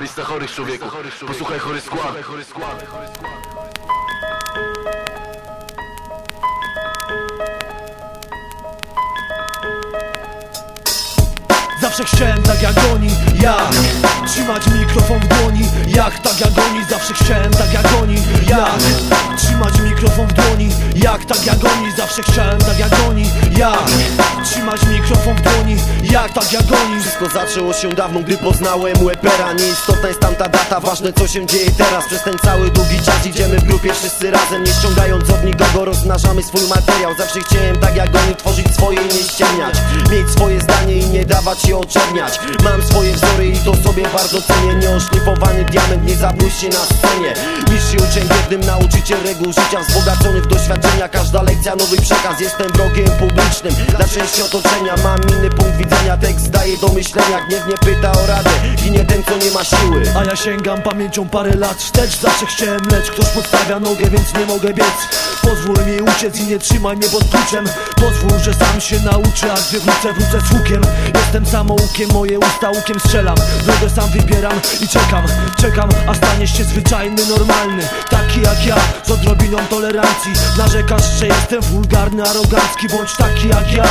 Lista chorych człowieku, posłuchaj chory skład. Zawsze chciałem tak jak oni, ja. Trzymać mikrofon w dłoni, jak tak jak oni Zawsze chciałem tak jak oni, ja. Trzymać mikrofon w dłoni, jak tak jak oni Zawsze chciałem tak jak oni, ja Trzymać mikrofon w dłoni, jak tak jak oni? Wszystko zaczęło się dawno, gdy poznałem łepera. Nieistotna jest tamta data, ważne co się dzieje teraz. Przez ten cały długi czas idziemy w grupie wszyscy razem Nie ściągając od nikogo, rozmnażamy swój materiał. Zawsze chciałem tak jak oni, tworzyć swoje i nie ściemniać. Mieć swoje zdanie i nie dawać się oczerniać Mam swoje i to sobie bardzo cenię. Nieoszlifowany diament, nie zabójście na scenie. Niższy uczeń biednym, nauczyciel reguł życia. Wzbogacony w doświadczenia, każda lekcja nowy przekaz. Jestem wrogiem publicznym. Dla części otoczenia Mam inny punkt widzenia, tekst daje do myślenia. Gniewnie pyta o radę, ginie ten co nie ma siły. A ja sięgam pamięcią parę lat. Wstecz Zawsze chciałem lecz ktoś podstawia nogę, więc nie mogę biec. Pozwól mi uciec i nie trzymaj mnie pod kluczem. Pozwól, że sam się nauczę, a gdy wrócę, wrócę z hukiem. Jestem samoukiem, moje usta łukiem strzelam. Drogę sam wybieram i czekam Czekam, a staniesz się zwyczajny, normalny. Taki jak ja, z odrobiną tolerancji. Narzekasz, że jestem wulgarny, arogancki. Bądź taki jak ja.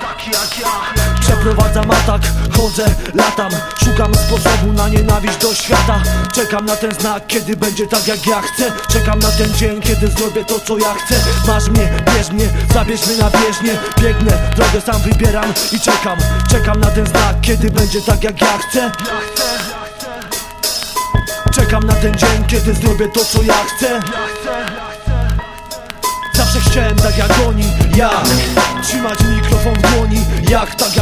Taki jak ja Przeprowadzam atak, chodzę, latam Szukam sposobu na nienawiść do świata. Czekam na ten znak, kiedy będzie tak jak ja chcę. Czekam na ten dzień, kiedy zrobię to co ja chcę. Masz mnie, bierz mnie, zabierz mnie na bieżnię. Biegnę, drogę sam wybieram i czekam. Czekam na ten znak, kiedy będzie tak jak ja chcę. Czekam na ten dzień, kiedy zrobię to co ja chcę. Zawsze chciałem tak jak oni, ja Trzymać mikrofon w dłoni, jak tak jak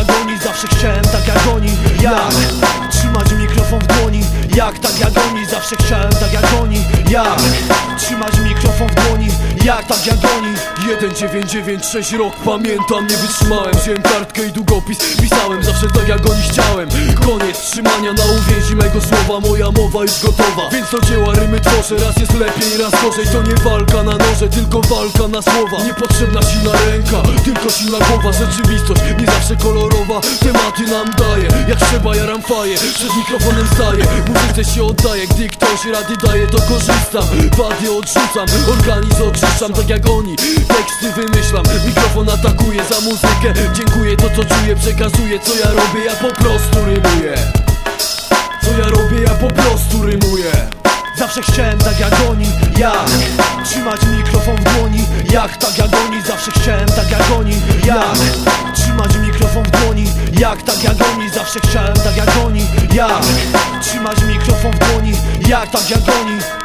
oni, ja Trzymać mikrofon w dłoni, jak tak jak oni? Zawsze chciałem tak jak oni, ja Trzymać mikrofon w dłoni, jak tak jak oni? 1996 rok pamiętam, nie wytrzymałem. Wziąłem kartkę i długopis, pisałem zawsze tak jak oni chciałem. Koniec trzymania na uwięzi mego słowa, moja mowa już gotowa. Więc to dzieła rymy tworzę, raz jest lepiej, raz gorzej. To nie walka na noże, tylko walka na słowa. Niepotrzebna silna ręka, silna głowa Rzeczywistość nie zawsze kolorowa, tematy nam daje Jak trzeba jaram faję, przed mikrofonem staję Muzyce się oddaje, gdy ktoś rady daje to korzystam. Wady odrzucam, organizm oczyszczam tak jak oni. Teksty wymyślam, mikrofon atakuje za muzykę. Dziękuję to co czuję, przekazuję co ja robię, ja po prostu rymuję. Co ja robię, ja po prostu rymuję. Zawsze chciałem tak jak oni, ja jak tak jak oni Zawsze chciałem tak jak oni, ja Trzymać mikrofon w dłoni, jak tak jak oni Zawsze chciałem tak jak oni, ja Trzymać mikrofon w dłoni, jak tak jak oni